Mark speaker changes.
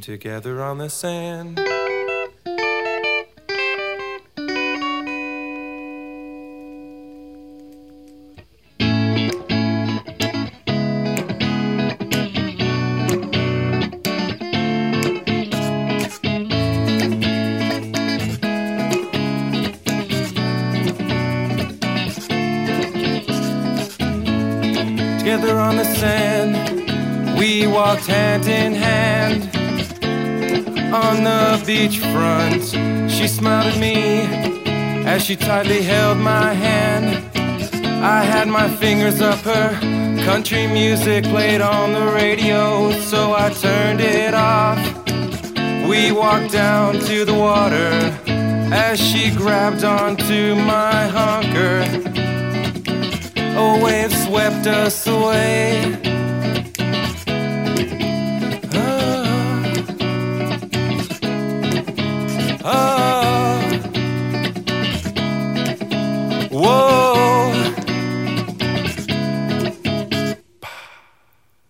Speaker 1: together on the sand. Together on the sand, we walked hand in hand on the beachfront. She smiled at me as she tightly held my hand. I had my fingers up her. Country music played on the radio, so I turned it off. We walked down to the water as she grabbed onto my hunker. A wave swept us away. Whoa.